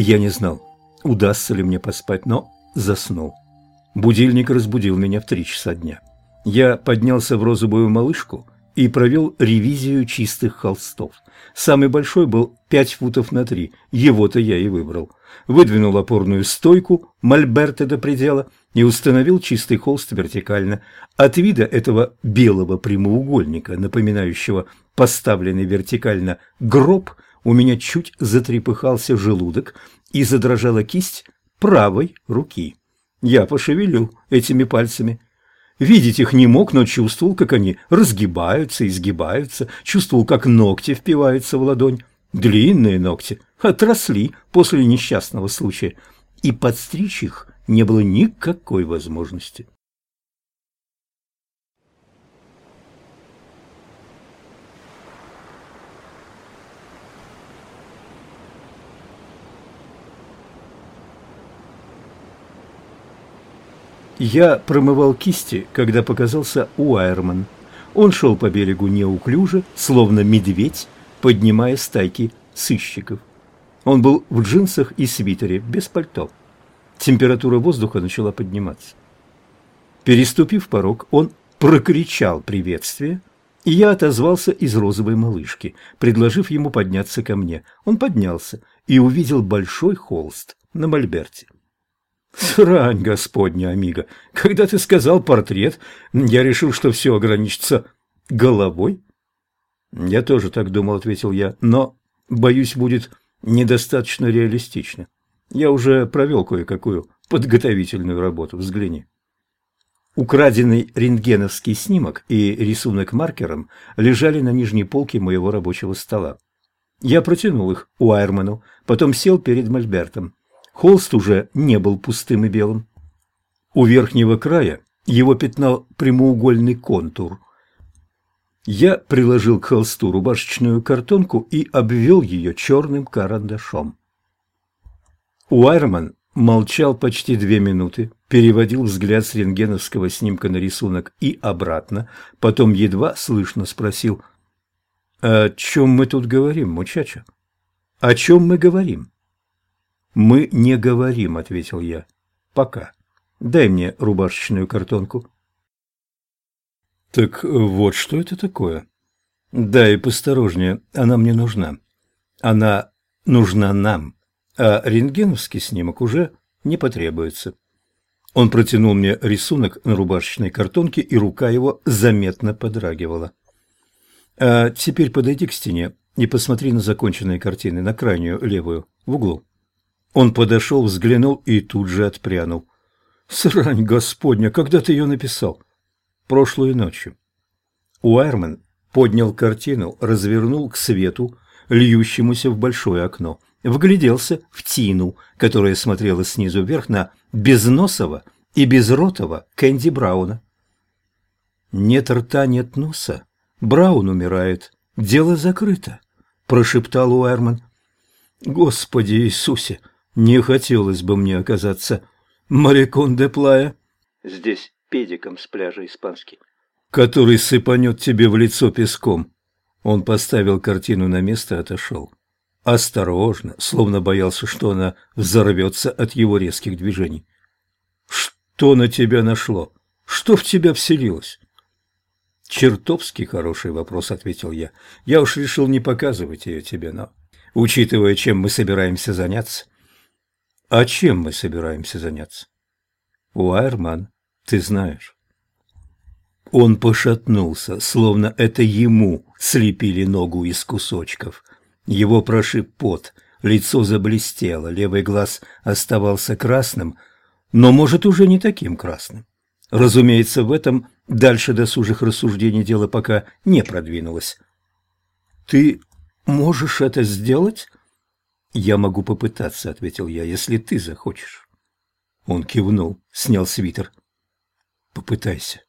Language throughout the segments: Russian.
Я не знал, удастся ли мне поспать, но заснул. Будильник разбудил меня в три часа дня. Я поднялся в розовую малышку и провел ревизию чистых холстов. Самый большой был пять футов на три, его-то я и выбрал. Выдвинул опорную стойку мольберта до предела и установил чистый холст вертикально. От вида этого белого прямоугольника, напоминающего поставленный вертикально гроб, у меня чуть затрепыхался желудок и задрожала кисть правой руки. Я пошевелил этими пальцами. Видеть их не мог, но чувствовал, как они разгибаются, изгибаются, чувствовал, как ногти впиваются в ладонь. Длинные ногти отросли после несчастного случая, и подстричь их не было никакой возможности. Я промывал кисти, когда показался Уайерман. Он шел по берегу неуклюже, словно медведь, поднимая стайки сыщиков. Он был в джинсах и свитере, без пальто. Температура воздуха начала подниматься. Переступив порог, он прокричал приветствие, и я отозвался из розовой малышки, предложив ему подняться ко мне. Он поднялся и увидел большой холст на мольберте. Срань, господня, Амиго. Когда ты сказал портрет, я решил, что все ограничится головой. Я тоже так думал, ответил я, но, боюсь, будет недостаточно реалистично. Я уже провел кое-какую подготовительную работу, взгляни. Украденный рентгеновский снимок и рисунок маркером лежали на нижней полке моего рабочего стола. Я протянул их Уайерману, потом сел перед Мольбертом. Холст уже не был пустым и белым. У верхнего края его пятнал прямоугольный контур. Я приложил к холсту рубашечную картонку и обвел ее черным карандашом. Уайерман молчал почти две минуты, переводил взгляд с рентгеновского снимка на рисунок и обратно, потом едва слышно спросил, «О чем мы тут говорим, мучача? О чем мы говорим?» «Мы не говорим», — ответил я. «Пока. Дай мне рубашечную картонку». «Так вот что это такое?» «Да, и посторожнее. Она мне нужна. Она нужна нам, а рентгеновский снимок уже не потребуется». Он протянул мне рисунок на рубашечной картонке, и рука его заметно подрагивала. «А теперь подойди к стене и посмотри на законченные картины, на крайнюю левую, в углу». Он подошел, взглянул и тут же отпрянул. «Срань господня, когда ты ее написал?» «Прошлой ночью». Уайерман поднял картину, развернул к свету, льющемуся в большое окно, вгляделся в Тину, которая смотрела снизу вверх на безносого и безротого Кэнди Брауна. «Нет рта, нет носа. Браун умирает. Дело закрыто», – прошептал Уайерман. «Господи Иисусе!» Не хотелось бы мне оказаться моряком де плая. Здесь педиком с пляжа испанский. Который сыпанет тебе в лицо песком. Он поставил картину на место и отошел. Осторожно, словно боялся, что она взорвется от его резких движений. Что на тебя нашло? Что в тебя вселилось? Чертовски хороший вопрос, ответил я. Я уж решил не показывать ее тебе, но, учитывая, чем мы собираемся заняться, а чем мы собираемся заняться? Уайерман, ты знаешь. Он пошатнулся, словно это ему слепили ногу из кусочков. Его прошиб пот, лицо заблестело, левый глаз оставался красным, но, может, уже не таким красным. Разумеется, в этом дальше досужих рассуждений дело пока не продвинулось. «Ты можешь это сделать?» «Я могу попытаться», — ответил я, — «если ты захочешь». Он кивнул, снял свитер. «Попытайся.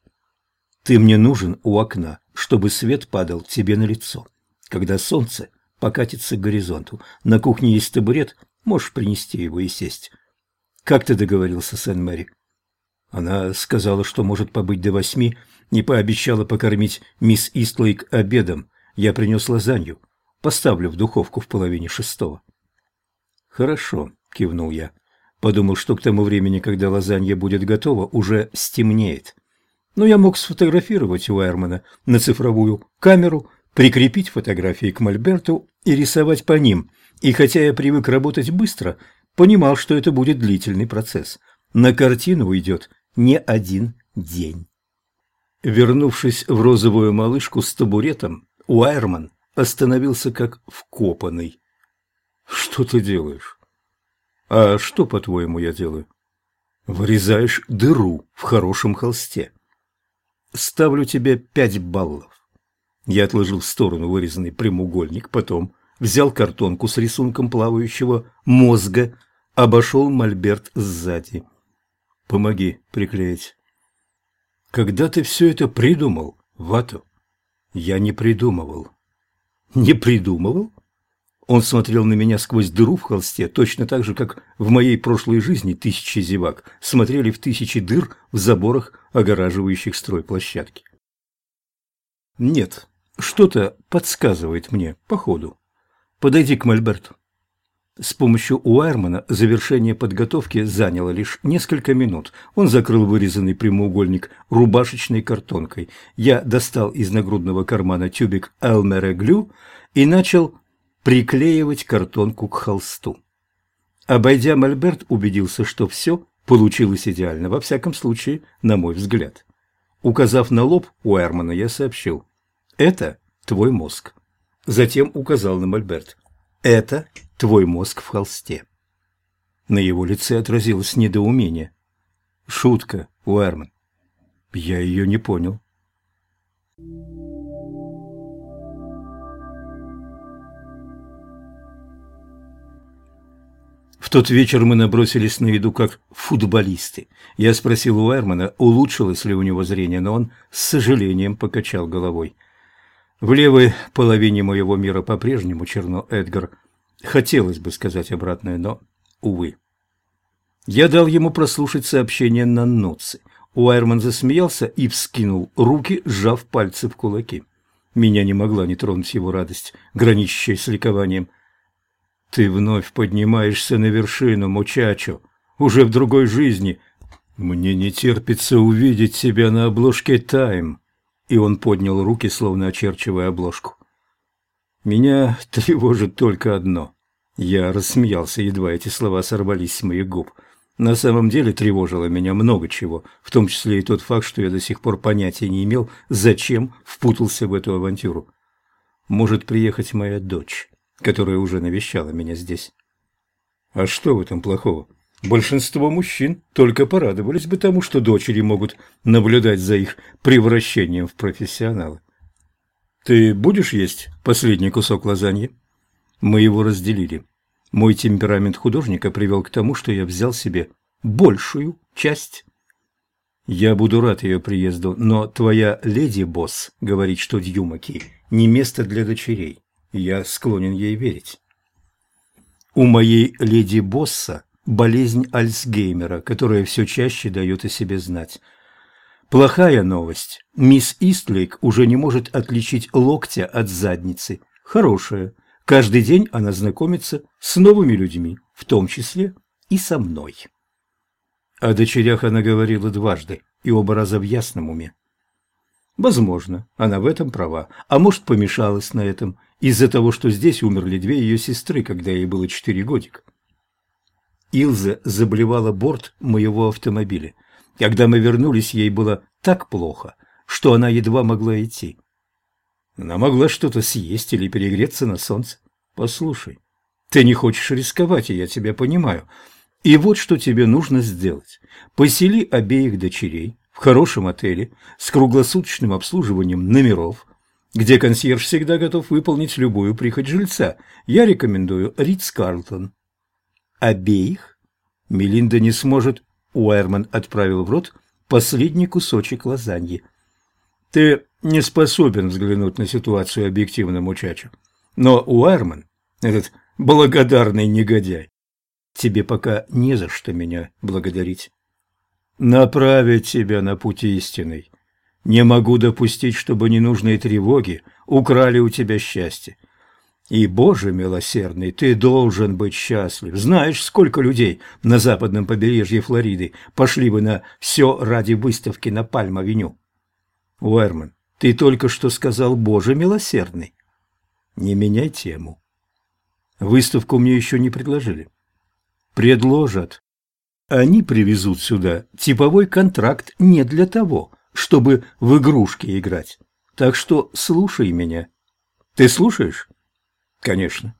Ты мне нужен у окна, чтобы свет падал тебе на лицо. Когда солнце покатится к горизонту, на кухне есть табурет, можешь принести его и сесть. Как ты договорился с Энн Мэри?» Она сказала, что может побыть до восьми, не пообещала покормить мисс Истлейк обедом. Я принес лазанью. Поставлю в духовку в половине шестого. Хорошо, – кивнул я. Подумал, что к тому времени, когда лазанья будет готова, уже стемнеет. Но я мог сфотографировать Уайермана на цифровую камеру, прикрепить фотографии к мольберту и рисовать по ним. И хотя я привык работать быстро, понимал, что это будет длительный процесс. На картину уйдет не один день. Вернувшись в розовую малышку с табуретом, Уайерман остановился как вкопанный. «Что ты делаешь?» «А что, по-твоему, я делаю?» «Вырезаешь дыру в хорошем холсте». «Ставлю тебе пять баллов». Я отложил в сторону вырезанный прямоугольник, потом взял картонку с рисунком плавающего мозга, обошел мольберт сзади. «Помоги приклеить». Когда ты все это придумал, Вату? Я не придумывал. Не придумывал? Он смотрел на меня сквозь дыру в холсте, точно так же, как в моей прошлой жизни тысячи зевак смотрели в тысячи дыр в заборах, огораживающих стройплощадки. Нет, что-то подсказывает мне, походу. Подойди к Мольберту. С помощью Уайрмана завершение подготовки заняло лишь несколько минут. Он закрыл вырезанный прямоугольник рубашечной картонкой. Я достал из нагрудного кармана тюбик Элмере Глю и начал приклеивать картонку к холсту. Обойдя Мольберт, убедился, что все получилось идеально, во всяком случае, на мой взгляд. Указав на лоб Уэрмана, я сообщил «Это твой мозг». Затем указал на Мольберт «Это твой мозг в холсте». На его лице отразилось недоумение. «Шутка, Уэрман». Я ее не понял. В тот вечер мы набросились на еду как футболисты. Я спросил у Эрмана, улучшилось ли у него зрение, но он с сожалением покачал головой. В левой половине моего мира по-прежнему черно, Эдгар. Хотелось бы сказать обратное, но, увы. Я дал ему прослушать сообщение на ноцы. Уайерман засмеялся и вскинул руки, сжав пальцы в кулаки. Меня не могла не тронуть его радость, граничащая с ликованием. «Ты вновь поднимаешься на вершину, мучачо, уже в другой жизни. Мне не терпится увидеть тебя на обложке «Тайм». И он поднял руки, словно очерчивая обложку. Меня тревожит только одно. Я рассмеялся, едва эти слова сорвались с моих губ. На самом деле тревожило меня много чего, в том числе и тот факт, что я до сих пор понятия не имел, зачем впутался в эту авантюру. Может приехать моя дочь, которая уже навещала меня здесь. А что в этом плохого? Большинство мужчин только порадовались бы тому, что дочери могут наблюдать за их превращением в профессионала. Ты будешь есть последний кусок лазаньи? Мы его разделили. Мой темперамент художника привел к тому, что я взял себе большую часть. Я буду рад ее приезду, но твоя леди-босс говорит, что Дьюмаки не место для дочерей. Я склонен ей верить. У моей леди-босса болезнь Альцгеймера, которая все чаще дает о себе знать. Плохая новость. Мисс Истлейк уже не может отличить локтя от задницы. Хорошая. Каждый день она знакомится с новыми людьми, в том числе и со мной. О дочерях она говорила дважды, и оба раза в ясном уме. Возможно, она в этом права, а может, помешалась на этом, из-за того, что здесь умерли две ее сестры, когда ей было четыре годика. Илза заблевала борт моего автомобиля – когда мы вернулись, ей было так плохо, что она едва могла идти. Она могла что-то съесть или перегреться на солнце. Послушай, ты не хочешь рисковать, и я тебя понимаю. И вот что тебе нужно сделать. Посели обеих дочерей в хорошем отеле с круглосуточным обслуживанием номеров, где консьерж всегда готов выполнить любую прихоть жильца. Я рекомендую Ридс Карлтон. Обеих? Мелинда не сможет Уайерман отправил в рот последний кусочек лазаньи. «Ты не способен взглянуть на ситуацию объективно, мучачо. Но Уайерман, этот благодарный негодяй, тебе пока не за что меня благодарить. Направить тебя на путь истинный. Не могу допустить, чтобы ненужные тревоги украли у тебя счастье. И, Боже милосердный, ты должен быть счастлив. Знаешь, сколько людей на западном побережье Флориды пошли бы на все ради выставки на Пальм-авеню? Уэрман, ты только что сказал «Боже милосердный». Не меняй тему. Выставку мне еще не предложили. Предложат. Они привезут сюда типовой контракт не для того, чтобы в игрушки играть. Так что слушай меня. Ты слушаешь? Конечно.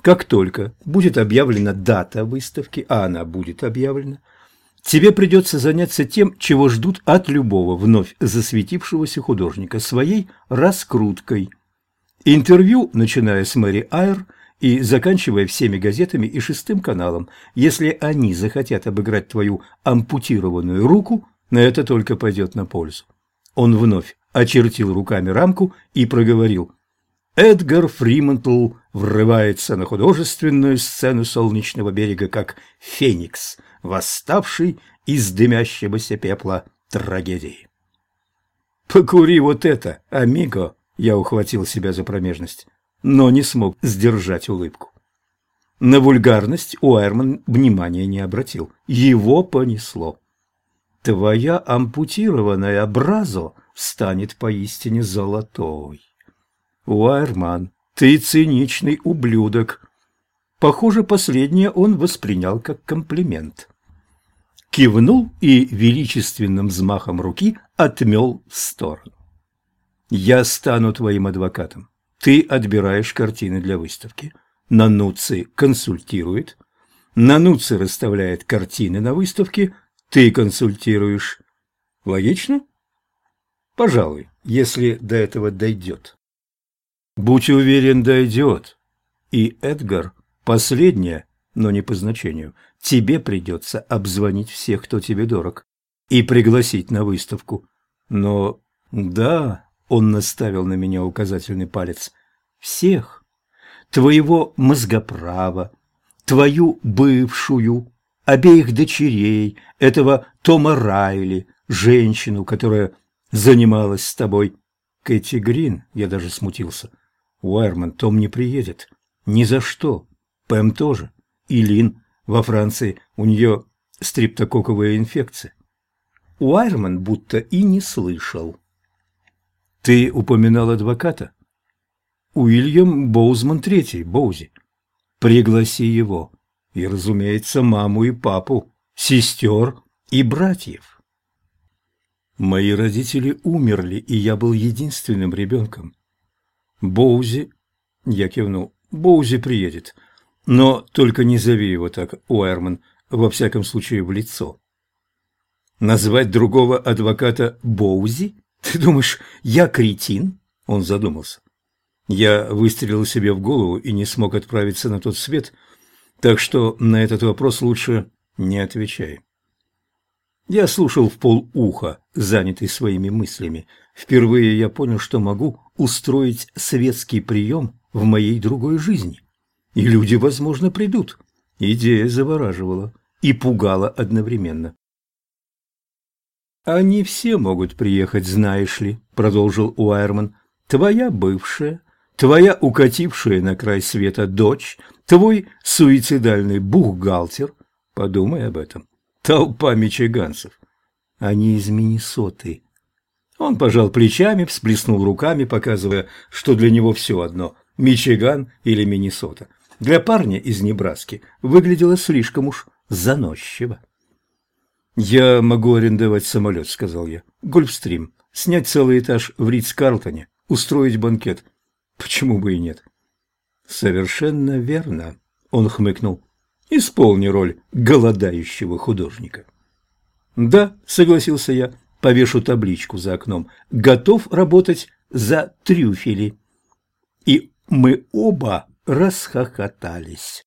Как только будет объявлена дата выставки, а она будет объявлена, тебе придется заняться тем, чего ждут от любого вновь засветившегося художника – своей раскруткой. Интервью, начиная с Мэри Айр и заканчивая всеми газетами и шестым каналом, если они захотят обыграть твою ампутированную руку, это только пойдет на пользу. Он вновь очертил руками рамку и проговорил – Эдгар Фримантл врывается на художественную сцену солнечного берега как феникс, восставший из дымящегося пепла трагедии. «Покури вот это, амиго!» Я ухватил себя за промежность, но не смог сдержать улыбку. На вульгарность Уайерман внимания не обратил. Его понесло. «Твоя ампутированная бразо станет поистине золотой». Уайерман, ты циничный ублюдок. Похоже, последнее он воспринял как комплимент. Кивнул и величественным взмахом руки отмел в сторону. Я стану твоим адвокатом. Ты отбираешь картины для выставки. Нануци консультирует. Нануци расставляет картины на выставке. Ты консультируешь. Логично? Пожалуй, если до этого дойдет. Будь уверен, дойдет. И, Эдгар, последнее, но не по значению, тебе придется обзвонить всех, кто тебе дорог, и пригласить на выставку. Но, да, он наставил на меня указательный палец, всех. Твоего мозгоправа, твою бывшую, обеих дочерей, этого Тома Райли, женщину, которая занималась с тобой. Кэти Грин, я даже смутился, — Уайерман, Том не приедет. Ни за что. Пэм тоже. И Лин. Во Франции у нее стриптококковая инфекция. Уайерман будто и не слышал. Ты упоминал адвоката? Уильям Боузман Третий, Боузи. Пригласи его. И, разумеется, маму и папу, сестер и братьев. Мои родители умерли, и я был единственным ребенком. Боузи, я кивнул, Боузи приедет. Но только не зови его так, Уайерман, во всяком случае в лицо. Назвать другого адвоката Боузи? Ты думаешь, я кретин? Он задумался. Я выстрелил себе в голову и не смог отправиться на тот свет, так что на этот вопрос лучше не отвечай. Я слушал в полуха, занятый своими мыслями. Впервые я понял, что могу устроить светский прием в моей другой жизни. И люди, возможно, придут. Идея завораживала и пугала одновременно. «Они все могут приехать, знаешь ли», — продолжил Уайерман. «Твоя бывшая, твоя укатившая на край света дочь, твой суицидальный бухгалтер. Подумай об этом. Толпа мичиганцев. Они из Миннесоты. Он пожал плечами, всплеснул руками, показывая, что для него все одно – Мичиган или Миннесота. Для парня из Небраски выглядело слишком уж заносчиво. «Я могу арендовать самолет», – сказал я. «Гольфстрим. Снять целый этаж в Ридс-Карлтоне. Устроить банкет. Почему бы и нет?» «Совершенно верно», – он хмыкнул. Исполни роль голодающего художника. Да, согласился я, повешу табличку за окном. Готов работать за трюфели. И мы оба расхохотались.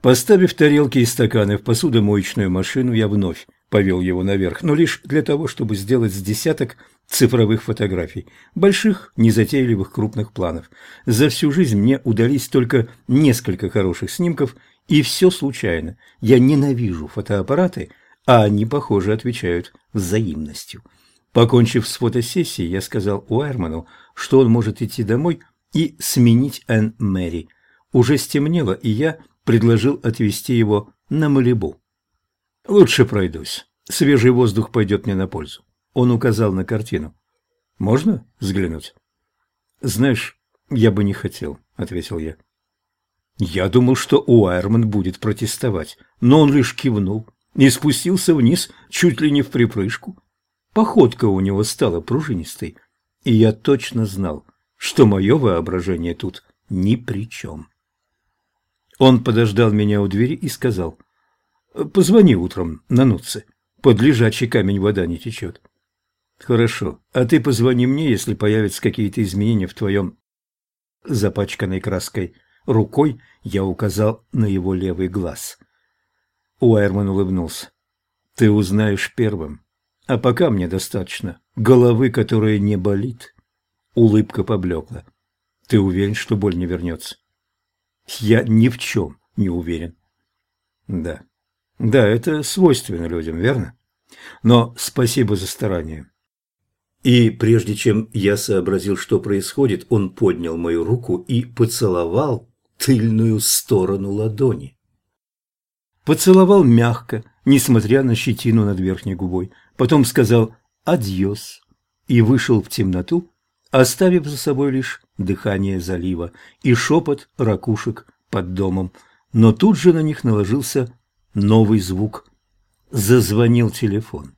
Поставив тарелки и стаканы в посудомоечную машину, я вновь повел его наверх, но лишь для того, чтобы сделать с десяток цифровых фотографий, больших, незатейливых крупных планов. За всю жизнь мне удались только несколько хороших снимков, и все случайно. Я ненавижу фотоаппараты, а они, похоже, отвечают взаимностью. Покончив с фотосессией, я сказал Уайерману, что он может идти домой и сменить Энн Мэри. Уже стемнело, и я предложил отвезти его на Малибу. «Лучше пройдусь. Свежий воздух пойдет мне на пользу». Он указал на картину. «Можно взглянуть?» «Знаешь, я бы не хотел», — ответил я. Я думал, что Уайерман будет протестовать, но он лишь кивнул и спустился вниз чуть ли не в припрыжку. Походка у него стала пружинистой, и я точно знал, что мое воображение тут ни при чем. Он подождал меня у двери и сказал, «Позвони утром на Нуце, под лежачий камень вода не течет». «Хорошо, а ты позвони мне, если появятся какие-то изменения в твоем запачканной краской рукой я указал на его левый глаз. Уайерман улыбнулся. «Ты узнаешь первым. А пока мне достаточно головы, которая не болит». Улыбка поблекла. «Ты уверен, что боль не вернется?» «Я ни в чем не уверен». «Да. Да, это свойственно людям, верно? Но спасибо за старание». И прежде чем я сообразил, что происходит, он поднял мою руку и поцеловал тыльную сторону ладони. Поцеловал мягко, несмотря на щетину над верхней губой, потом сказал «адьос» и вышел в темноту, оставив за собой лишь дыхание залива и шепот ракушек под домом. Но тут же на них наложился новый звук. Зазвонил телефон.